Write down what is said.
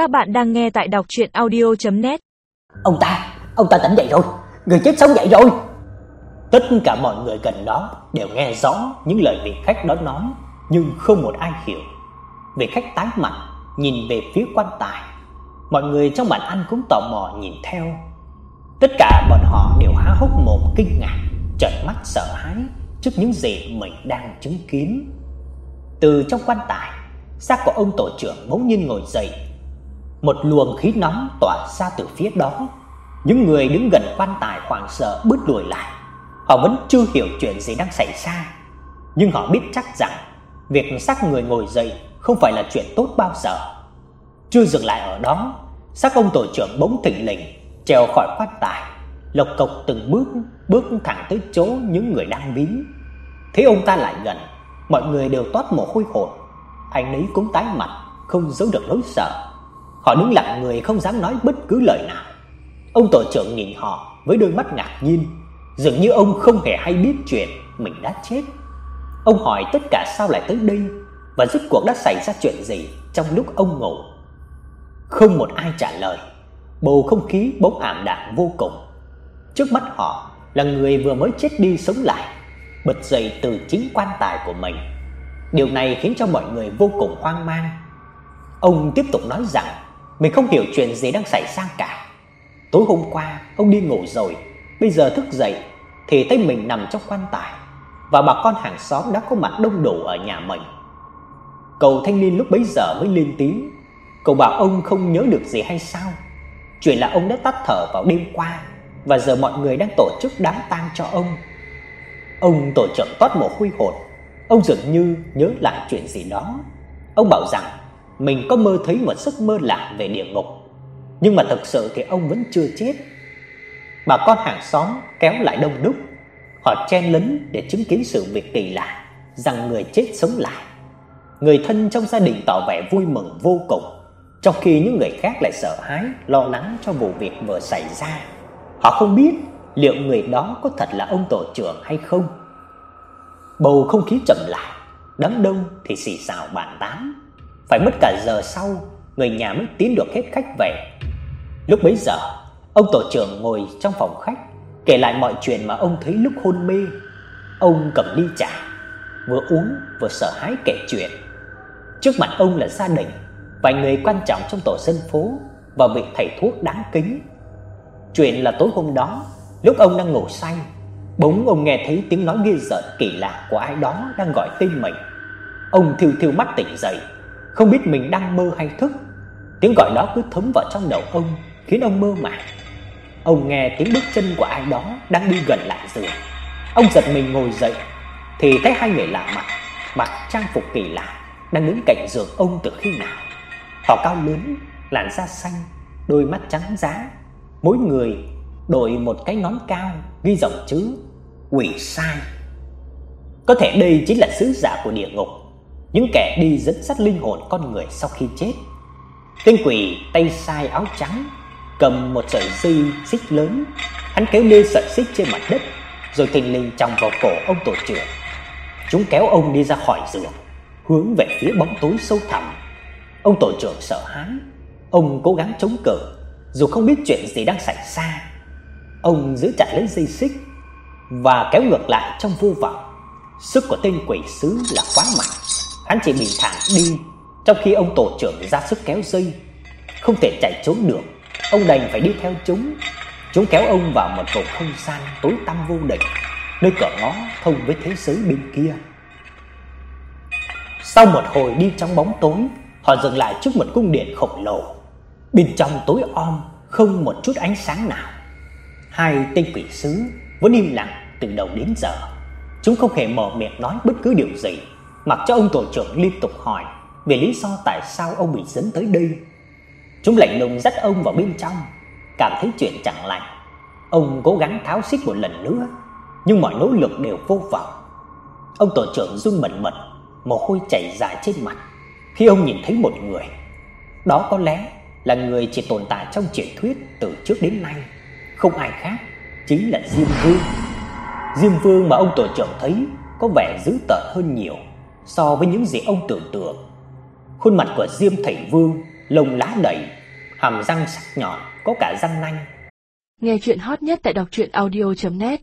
Các bạn đang nghe tại đọc audio net Ông ta, ông ta tỉnh dậy rồi, người chết sống dậy rồi. Tất cả mọi người gần đó đều nghe rõ những lời vị khách đó nói, nhưng không một ai hiểu. Vị khách tái mặt, nhìn về phía quan tài. Mọi người trong bàn ăn cũng tò mò nhìn theo. Tất cả bọn họ đều há hốc mồm kinh ngạc, trợn mắt sợ hãi trước những gì mình đang chứng kiến. Từ trong quan tài, xác của ông tổ trưởng bỗng nhiên ngồi dậy. Một luồng khí nóng tỏa ra từ phía đó. Những người đứng gần quan tài hoảng sợ bước lùi lại. Họ vẫn chưa hiểu chuyện gì đang xảy ra, nhưng họ biết chắc rằng việc xác người ngồi dậy không phải là chuyện tốt bao giờ. Chưa dừng lại ở đó, xác ông tổ trưởng bỗng thình lình trèo khỏi quan tài, lộc cộc từng bước bước thẳng tới chỗ những người đang ví. Thấy ông ta lại gần, mọi người đều toát mồ hôi hột. Anh ấy cũng tái mặt, không giấu được nỗi sợ. Họ đứng lặng người không dám nói bất cứ lời nào. Ông tổ trưởng nhìn họ với đôi mắt ngạc nhiên, dường như ông không hề hay biết chuyện mình đã chết. Ông hỏi tất cả sao lại tới đây và rốt cuộc đã xảy ra chuyện gì trong lúc ông ngủ. Không một ai trả lời. Bầu không khí bỗng ảm đạm vô cùng. Trước mắt họ là người vừa mới chết đi sống lại, bật dậy từ chính quan tài của mình. Điều này khiến cho mọi người vô cùng hoang mang. Ông tiếp tục nói rằng mình không hiểu chuyện gì đang xảy ra cả. Tối hôm qua ông đi ngủ rồi, bây giờ thức dậy thì thấy mình nằm trong quan tài và bà con hàng xóm đã có mặt đông đủ ở nhà mình. Cậu thanh niên lúc bấy giờ mới lên tiếng, cậu bảo ông không nhớ được gì hay sao? Chuyện là ông đã tắt thở vào đêm qua và giờ mọi người đang tổ chức đám tang cho ông. Ông tổ trưởng toát mồ hôi hột, ông dường như nhớ lại chuyện gì đó. Ông bảo rằng mình có mơ thấy một giấc mơ lạ về địa ngục, nhưng mà thực sự thì ông vẫn chưa chết. Bà con hàng xóm kéo lại đông đúc, họ chen lấn để chứng kiến sự việc kỳ lạ rằng người chết sống lại. Người thân trong gia đình tỏ vẻ vui mừng vô cùng, trong khi những người khác lại sợ hãi, lo lắng cho vụ việc vừa xảy ra. Họ không biết liệu người đó có thật là ông tổ trưởng hay không. Bầu không khí trầm lại, đám đông thì xì xào bàn tán. Phải mất cả giờ sau, người nhà mới tiến được hết khách về. Lúc bấy giờ, ông tổ trưởng ngồi trong phòng khách kể lại mọi chuyện mà ông thấy lúc hôn mê. Ông cầm ly trà, vừa uống vừa sợ hãi kể chuyện. Trước mặt ông là gia đình, vài người quan trọng trong tổ dân phố và vị thầy thuốc đáng kính. Chuyện là tối hôm đó, lúc ông đang ngủ say, bỗng ông nghe thấy tiếng nói ghê rợn kỳ lạ của ai đó đang gọi tên mình. Ông thiêu thiêu mắt tỉnh dậy, không biết mình đang mơ hay thức. Tiếng gọi đó cứ thấm vào trong đầu ông, khiến ông mơ màng. Ông nghe tiếng bước chân của ai đó đang đi gần lại giường. Ông giật mình ngồi dậy thì thấy hai người lạ mặt, mặc trang phục kỳ lạ đang đứng cạnh giường ông từ khi nào. Họ cao lớn, làn da xanh, đôi mắt trắng giá, mỗi người đội một cái nón cao ghi dòng chữ quỷ sai. Có thể đây chính là sứ giả của địa ngục, những kẻ đi dẫn dắt linh hồn con người sau khi chết. Tên quỷ tay sai áo trắng cầm một sợi dây xích lớn, hắn kéo lê sợi xích trên mặt đất, rồi thình lình chòng vào cổ ông tổ trưởng. Chúng kéo ông đi ra khỏi giường, hướng về phía bóng tối sâu thẳm. Ông tổ trưởng sợ hãi, ông cố gắng chống cự, dù không biết chuyện gì đang xảy ra. Ông giữ chặt lấy dây xích và kéo ngược lại trong vô vọng. Sức của tên quỷ sứ là quá mạnh, hắn chỉ bình thẳng đi, trong khi ông tổ trưởng ra sức kéo dây, không thể chạy trốn được Ông đành phải đi theo chúng. Chúng kéo ông vào một vùng không gian tối tăm vô định, nơi cửa ngõ thông với thế giới bên kia. Sau một hồi đi trong bóng tối, họ dừng lại trước một cung điện khổng lồ. Bên trong tối om, không một chút ánh sáng nào. Hai tên quỷ sứ vẫn im lặng từ đầu đến giờ. Chúng không hề mở miệng nói bất cứ điều gì, mặc cho ông tổ trưởng liên tục hỏi về lý do tại sao ông bị dẫn tới đây Chúng lạnh lùng dắt ông vào bên trong, cảm thấy chuyện chẳng lành. Ông cố gắng tháo xích một lần nữa, nhưng mọi nỗ lực đều vô vọng. Ông tổ trưởng run bần bật, mồ hôi chảy dài trên mặt khi ông nhìn thấy một người. Đó có lẽ là người chỉ tồn tại trong truyền thuyết từ trước đến nay, không ai khác, chính là Diêm Vương. Diêm Vương mà ông tổ trưởng thấy có vẻ dữ tợn hơn nhiều so với những gì ông tưởng tượng. Khuôn mặt của Diêm Thầy Vương lông lá đầy, hàm răng sắc nhọn, có cả răng nanh. Nghe chuyện hot nhất tại đọc truyện audio net